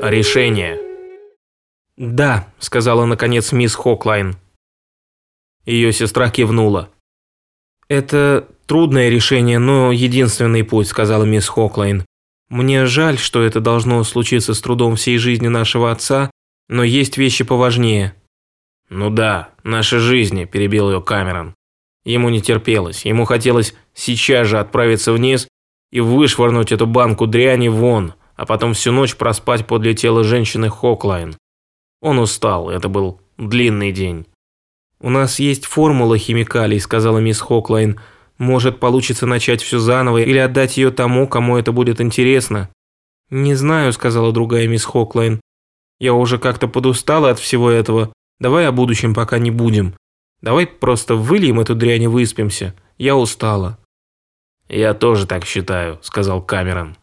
решение». «Да», – сказала наконец мисс Хоклайн. Ее сестра кивнула. «Это трудное решение, но единственный путь», – сказала мисс Хоклайн. «Мне жаль, что это должно случиться с трудом всей жизни нашего отца, но есть вещи поважнее». «Ну да, наши жизни», – перебил ее Камерон. Ему не терпелось, ему хотелось сейчас же отправиться вниз и вышвырнуть эту банку дряни вон, а потом всю ночь проспать подле тела женщины Хоклайн. Он устал, это был длинный день. «У нас есть формула химикалий», – сказала мисс Хоклайн. «Может, получится начать все заново или отдать ее тому, кому это будет интересно». «Не знаю», – сказала другая мисс Хоклайн. «Я уже как-то подустала от всего этого. Давай о будущем пока не будем. Давай просто выльем эту дрянь и выспимся. Я устала». «Я тоже так считаю», – сказал Камерон.